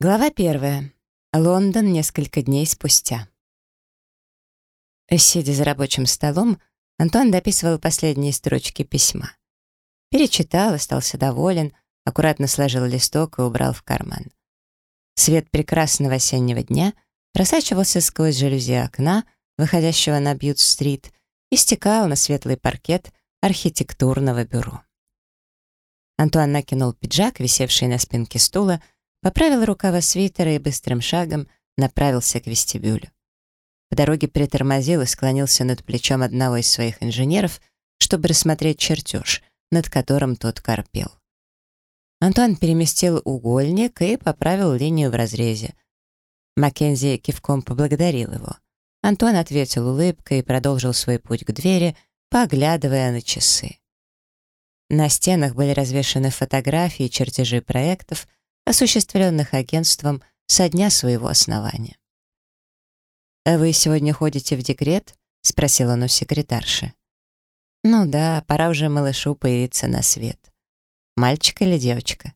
Глава первая. Лондон несколько дней спустя. Сидя за рабочим столом, Антон дописывал последние строчки письма. Перечитал, остался доволен, аккуратно сложил листок и убрал в карман. Свет прекрасного осеннего дня просачивался сквозь жалюзи окна, выходящего на Бьют-стрит, и стекал на светлый паркет архитектурного бюро. Антуан накинул пиджак, висевший на спинке стула, поправил рукава свитера и быстрым шагом направился к вестибюлю. По дороге притормозил и склонился над плечом одного из своих инженеров, чтобы рассмотреть чертеж, над которым тот корпел. Антуан переместил угольник и поправил линию в разрезе. Маккензи кивком поблагодарил его. Антуан ответил улыбкой и продолжил свой путь к двери, поглядывая на часы. На стенах были развешаны фотографии и чертежи проектов, осуществленных агентством со дня своего основания. «А вы сегодня ходите в декрет?» — спросил он у секретарши. «Ну да, пора уже малышу появиться на свет. Мальчик или девочка?»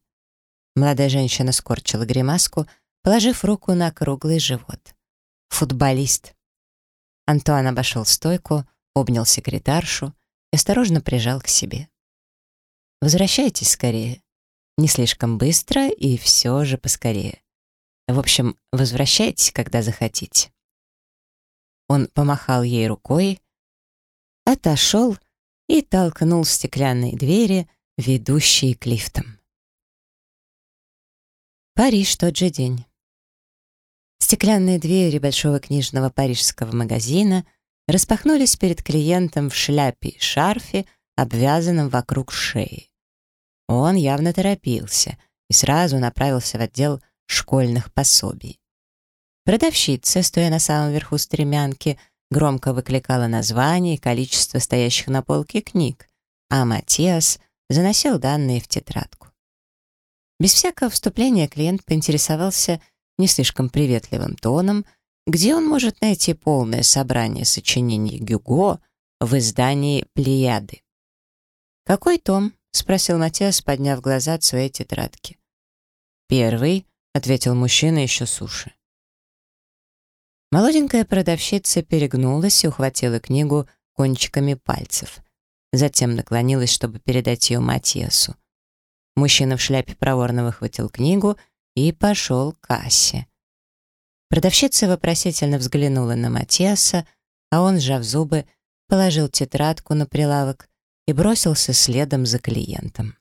Молодая женщина скорчила гримаску, положив руку на круглый живот. «Футболист». Антуан обошел стойку, обнял секретаршу и осторожно прижал к себе. «Возвращайтесь скорее. Не слишком быстро и все же поскорее. В общем, возвращайтесь, когда захотите. Он помахал ей рукой, отошел и толкнул стеклянные двери, ведущие к лифтам. Париж тот же день. Стеклянные двери большого книжного парижского магазина распахнулись перед клиентом в шляпе и шарфе, обвязанном вокруг шеи. Он явно торопился и сразу направился в отдел школьных пособий. Продавщица, стоя на самом верху стремянки, громко выкликала название и количество стоящих на полке книг, а Матиас заносил данные в тетрадку. Без всякого вступления клиент поинтересовался не слишком приветливым тоном, где он может найти полное собрание сочинений Гюго в издании «Плеяды». «Какой том?» — спросил Матиас, подняв глаза от своей тетрадки. «Первый», — ответил мужчина еще суше. Молоденькая продавщица перегнулась и ухватила книгу кончиками пальцев. Затем наклонилась, чтобы передать ее Матиасу. Мужчина в шляпе проворно выхватил книгу и пошел к кассе. Продавщица вопросительно взглянула на Матиаса, а он, сжав зубы, положил тетрадку на прилавок и бросился следом за клиентом.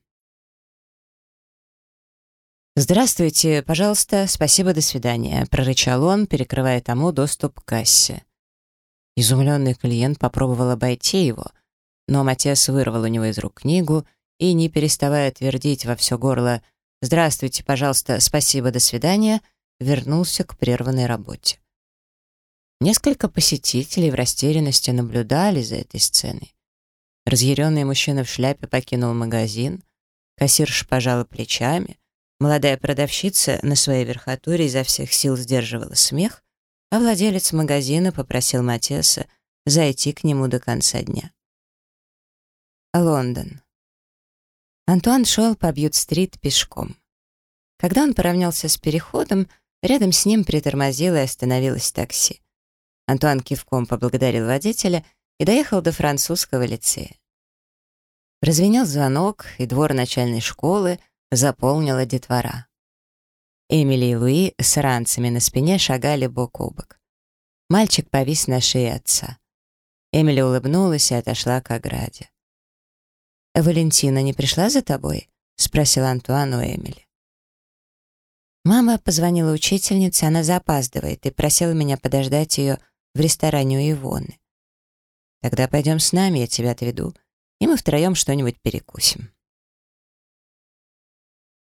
«Здравствуйте, пожалуйста, спасибо, до свидания», — прорычал он, перекрывая тому доступ к кассе. Изумленный клиент попробовал обойти его, но Матиас вырвал у него из рук книгу и, не переставая твердить во все горло «Здравствуйте, пожалуйста, спасибо, до свидания», вернулся к прерванной работе. Несколько посетителей в растерянности наблюдали за этой сценой. Разъяренный мужчина в шляпе покинул магазин, кассирша пожала плечами, молодая продавщица на своей верхотуре изо всех сил сдерживала смех, а владелец магазина попросил Матеса зайти к нему до конца дня. Лондон. Антуан шел по Бьют-стрит пешком. Когда он поравнялся с переходом, рядом с ним притормозило и остановилось такси. Антуан кивком поблагодарил водителя — и доехал до французского лицея. Прозвенел звонок, и двор начальной школы заполнила детвора. Эмили и Луи с ранцами на спине шагали бок о бок. Мальчик повис на шее отца. Эмили улыбнулась и отошла к ограде. «Валентина не пришла за тобой?» — спросил Антуан у Эмили. Мама позвонила учительнице, она запаздывает, и просила меня подождать ее в ресторане у Ивоны. Тогда пойдем с нами, я тебя отведу, и мы втроем что-нибудь перекусим.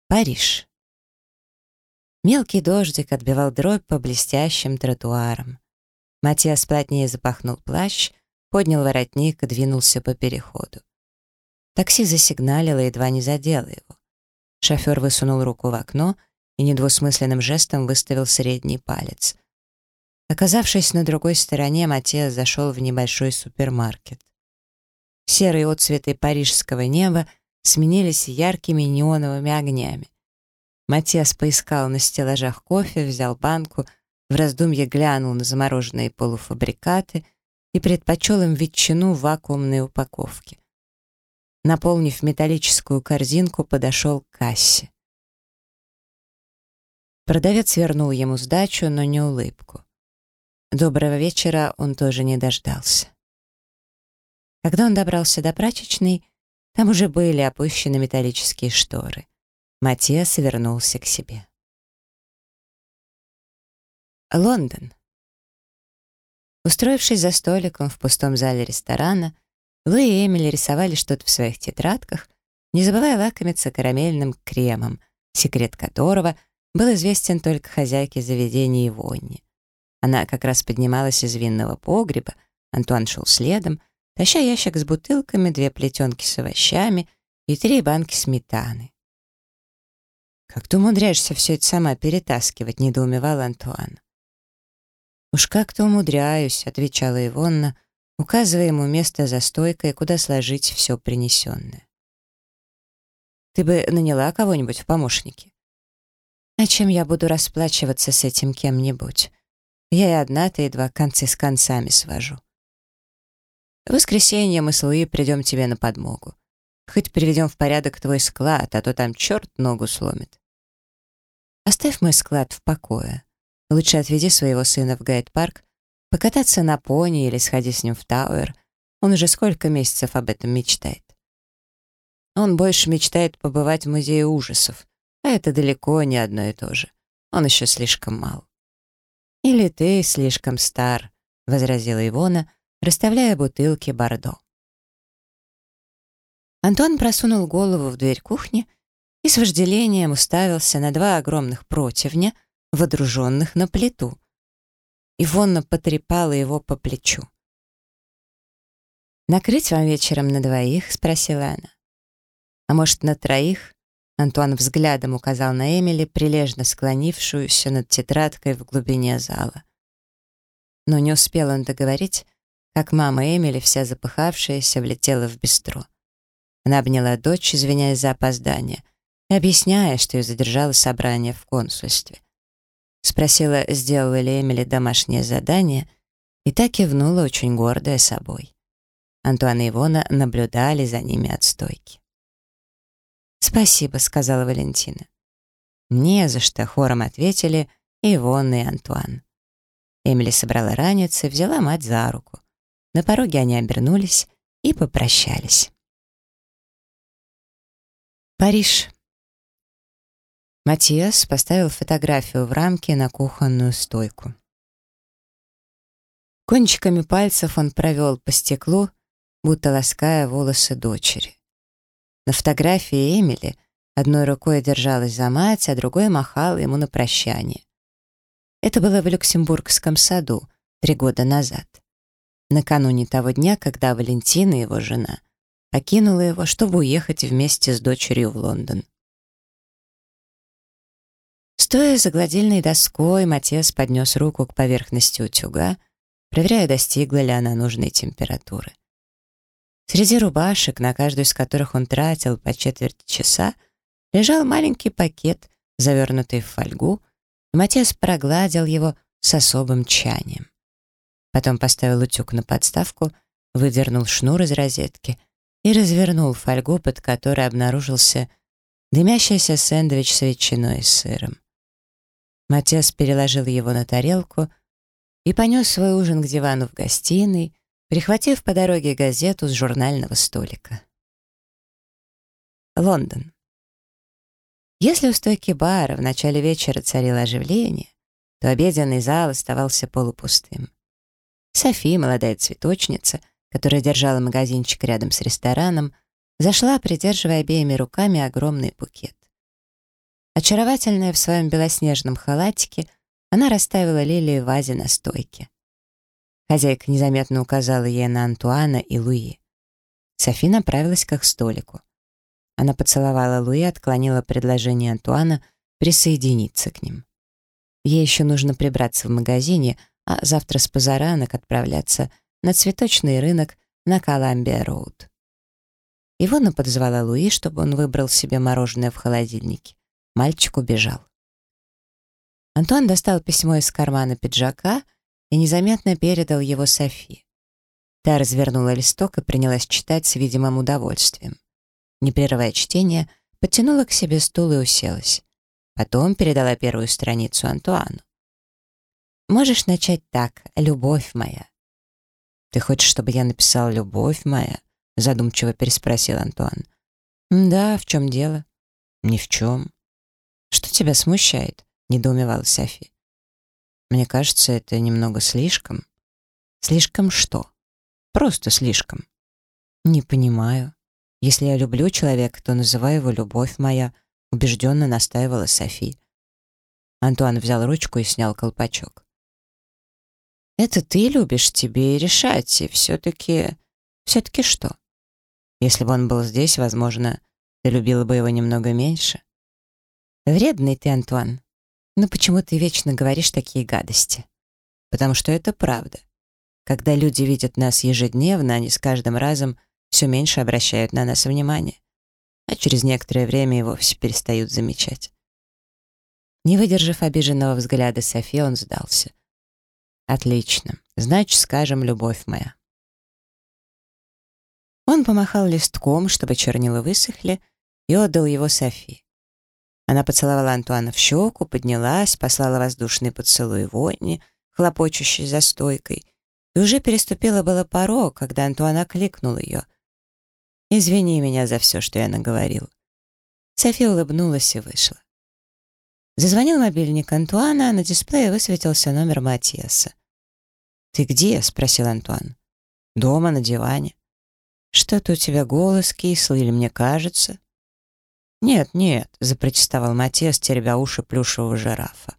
Париж. Мелкий дождик отбивал дробь по блестящим тротуарам. Матиас плотнее запахнул плащ, поднял воротник и двинулся по переходу. Такси засигналило, едва не задело его. Шофер высунул руку в окно и недвусмысленным жестом выставил средний палец — Оказавшись на другой стороне, Матеас зашел в небольшой супермаркет. Серые отцветы парижского неба сменились яркими неоновыми огнями. Матиас поискал на стеллажах кофе, взял банку, в раздумье глянул на замороженные полуфабрикаты и предпочел им ветчину в вакуумной упаковке. Наполнив металлическую корзинку, подошел к кассе. Продавец вернул ему сдачу, но не улыбку. Доброго вечера он тоже не дождался. Когда он добрался до прачечной, там уже были опущены металлические шторы. Матиас вернулся к себе. Лондон. Устроившись за столиком в пустом зале ресторана, Луи и Эмили рисовали что-то в своих тетрадках, не забывая лакомиться карамельным кремом, секрет которого — был известен только хозяйке заведения Ивонне. Она как раз поднималась из винного погреба, Антуан шел следом, таща ящик с бутылками, две плетенки с овощами и три банки сметаны. «Как ты умудряешься все это сама перетаскивать?» — недоумевал Антуан. «Уж как-то умудряюсь», — отвечала Ивонна, указывая ему место за стойкой, куда сложить все принесенное. «Ты бы наняла кого-нибудь в помощники?» А чем я буду расплачиваться с этим кем-нибудь? Я и одна-то едва концы с концами свожу. В воскресенье мы с Луи придем тебе на подмогу. Хоть приведем в порядок твой склад, а то там черт ногу сломит. Оставь мой склад в покое. Лучше отведи своего сына в гайд-парк, покататься на пони или сходи с ним в Тауэр. Он уже сколько месяцев об этом мечтает. Он больше мечтает побывать в музее ужасов, а это далеко не одно и то же. Он еще слишком мал. «Или ты слишком стар», — возразила Ивона, расставляя бутылки Бордо. Антон просунул голову в дверь кухни и с вожделением уставился на два огромных противня, водруженных на плиту. Ивонна потрепала его по плечу. «Накрыть вам вечером на двоих?» — спросила она. «А может, на троих?» Антуан взглядом указал на Эмили, прилежно склонившуюся над тетрадкой в глубине зала. Но не успел он договорить, как мама Эмили, вся запыхавшаяся, влетела в бистро. Она обняла дочь, извиняясь за опоздание, и объясняя, что ее задержало собрание в консульстве. Спросила, сделала ли Эмили домашнее задание, и так кивнула, очень гордая собой. Антуан и Ивона наблюдали за ними от стойки. «Спасибо», — сказала Валентина. «Не за что», — хором ответили Ивонна и Антуан. Эмили собрала ранец и взяла мать за руку. На пороге они обернулись и попрощались. Париж. Матиас поставил фотографию в рамке на кухонную стойку. Кончиками пальцев он провел по стеклу, будто лаская волосы дочери. На фотографии Эмили одной рукой держалась за мать, а другой махала ему на прощание. Это было в Люксембургском саду три года назад. Накануне того дня, когда Валентина, его жена, покинула его, чтобы уехать вместе с дочерью в Лондон. Стоя за гладильной доской, Матес поднес руку к поверхности утюга, проверяя, достигла ли она нужной температуры. Среди рубашек, на каждую из которых он тратил по четверть часа, лежал маленький пакет, завернутый в фольгу, и Матиас прогладил его с особым тщанием. Потом поставил утюг на подставку, выдернул шнур из розетки и развернул фольгу, под которой обнаружился дымящийся сэндвич с ветчиной и сыром. Матиас переложил его на тарелку и понес свой ужин к дивану в гостиной, прихватив по дороге газету с журнального столика. Лондон. Если у стойки бара в начале вечера царило оживление, то обеденный зал оставался полупустым. Софи, молодая цветочница, которая держала магазинчик рядом с рестораном, зашла, придерживая обеими руками огромный букет. Очаровательная в своем белоснежном халатике, она расставила лилии в вазе на стойке. Хозяйка незаметно указала ей на Антуана и Луи. Софи направилась к их столику. Она поцеловала Луи, отклонила предложение Антуана присоединиться к ним. Ей еще нужно прибраться в магазине, а завтра с позаранок отправляться на цветочный рынок на Коламбия-Роуд. Ивона подозвала Луи, чтобы он выбрал себе мороженое в холодильнике. Мальчик убежал. Антуан достал письмо из кармана пиджака и незаметно передал его Софи. Та развернула листок и принялась читать с видимым удовольствием. Не прерывая чтение, подтянула к себе стул и уселась. Потом передала первую страницу Антуану. «Можешь начать так, любовь моя». «Ты хочешь, чтобы я написал «любовь моя»?» задумчиво переспросил Антуан. «Да, в чем дело?» «Ни в чем». «Что тебя смущает?» — недоумевала Софи. «Мне кажется, это немного слишком». «Слишком что?» «Просто слишком». «Не понимаю. Если я люблю человека, то называю его «любовь моя», — убежденно настаивала Софи. Антуан взял ручку и снял колпачок. «Это ты любишь, тебе и решать, и все-таки... Все-таки что? Если бы он был здесь, возможно, ты любила бы его немного меньше. Вредный ты, Антуан. Но почему ты вечно говоришь такие гадости? Потому что это правда. Когда люди видят нас ежедневно, они с каждым разом все меньше обращают на нас внимание а через некоторое время и вовсе перестают замечать. Не выдержав обиженного взгляда Софи, он сдался. «Отлично. Значит, скажем, любовь моя». Он помахал листком, чтобы чернила высохли, и отдал его Софи. Она поцеловала Антуана в щеку, поднялась, послала воздушный поцелуй Вонни, хлопочущей за стойкой, и уже переступила было порог, когда Антуан окликнул ее — Извини меня за все, что я наговорил». София улыбнулась и вышла. Зазвонил мобильник Антуана, а на дисплее высветился номер Матиаса. «Ты где?» — спросил Антуан. «Дома, на диване». «Что-то у тебя голос кислый, или мне кажется?» «Нет, нет», — запротестовал Матиас, теребя уши плюшевого жирафа.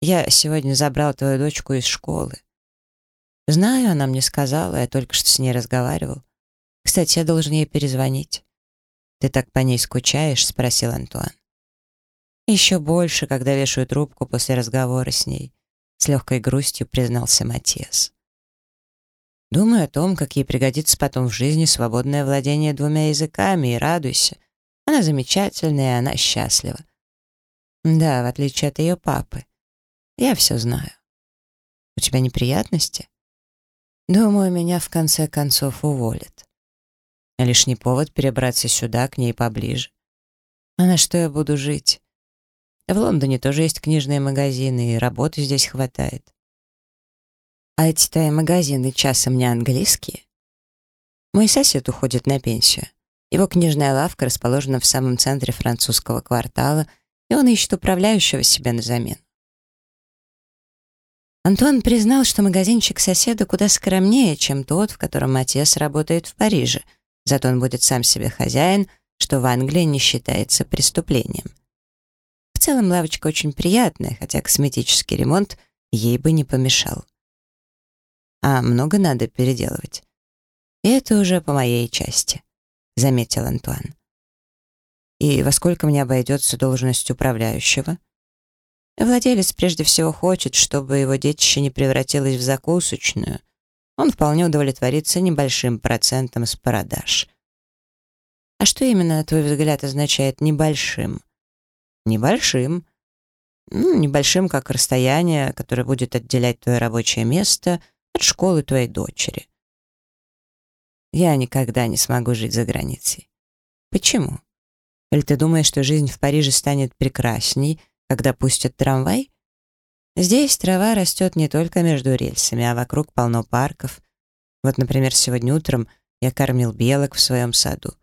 «Я сегодня забрал твою дочку из школы». «Знаю, она мне сказала, я только что с ней разговаривал. Кстати, я должен ей перезвонить. «Ты так по ней скучаешь?» — спросил Антуан. «Еще больше, когда вешаю трубку после разговора с ней», — с легкой грустью признался Матиас. «Думай о том, как ей пригодится потом в жизни свободное владение двумя языками, и радуйся. Она замечательная, она счастлива. Да, в отличие от ее папы. Я все знаю. У тебя неприятности? Думаю, меня в конце концов уволят. Лишний повод перебраться сюда, к ней поближе. А на что я буду жить? В Лондоне тоже есть книжные магазины, и работы здесь хватает. А эти твои магазины часом не английские? Мой сосед уходит на пенсию. Его книжная лавка расположена в самом центре французского квартала, и он ищет управляющего себе на замену. Антуан признал, что магазинчик соседа куда скромнее, чем тот, в котором Матес работает в Париже — Зато он будет сам себе хозяин, что в Англии не считается преступлением. В целом лавочка очень приятная, хотя косметический ремонт ей бы не помешал. А много надо переделывать. И это уже по моей части, заметил Антуан. И во сколько мне обойдется должность управляющего? Владелец прежде всего хочет, чтобы его детище не превратилось в закусочную, он вполне удовлетворится небольшим процентом с продаж. А что именно, на твой взгляд, означает «небольшим»? Небольшим. Ну, небольшим, как расстояние, которое будет отделять твое рабочее место от школы твоей дочери. Я никогда не смогу жить за границей. Почему? Или ты думаешь, что жизнь в Париже станет прекрасней, когда пустят трамвай? Здесь трава растет не только между рельсами, а вокруг полно парков. Вот, например, сегодня утром я кормил белок в своем саду.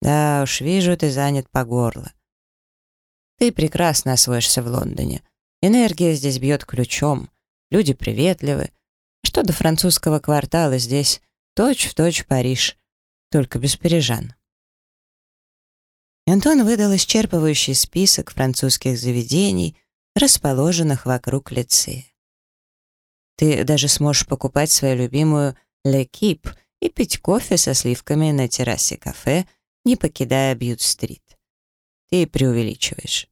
Да уж, вижу, ты занят по горло. Ты прекрасно освоишься в Лондоне. Энергия здесь бьет ключом, люди приветливы. Что до французского квартала здесь точь-в-точь точь Париж, только без парижан. Антон выдал исчерпывающий список французских заведений, расположенных вокруг лицея. Ты даже сможешь покупать свою любимую «Лекип» и пить кофе со сливками на террасе кафе, не покидая Бьют-стрит. Ты преувеличиваешь.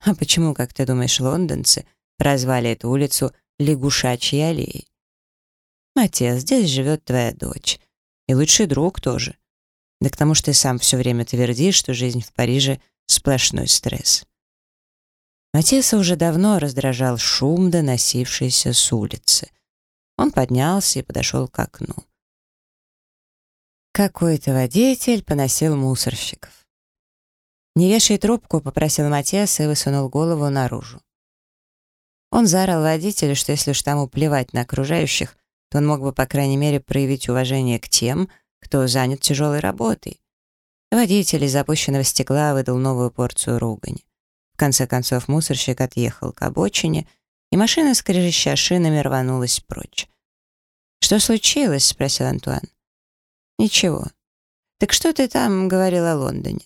А почему, как ты думаешь, лондонцы прозвали эту улицу Лягушачьей аллеей? Матиас, здесь живет твоя дочь. И лучший друг тоже. Да к тому же ты сам все время твердишь, что жизнь в Париже Сплошной стресс. Матеса уже давно раздражал шум, доносившийся с улицы. Он поднялся и подошел к окну. Какой-то водитель поносил мусорщиков. «Не вешай трубку», — попросил Матиас и высунул голову наружу. Он заорал водителю, что если уж тому плевать на окружающих, то он мог бы, по крайней мере, проявить уважение к тем, кто занят тяжелой работой. Водитель из запущенного стекла выдал новую порцию ругани. В конце концов мусорщик отъехал к обочине, и машина, скрежеща шинами, рванулась прочь. «Что случилось?» — спросил Антуан. «Ничего. Так что ты там говорил о Лондоне?»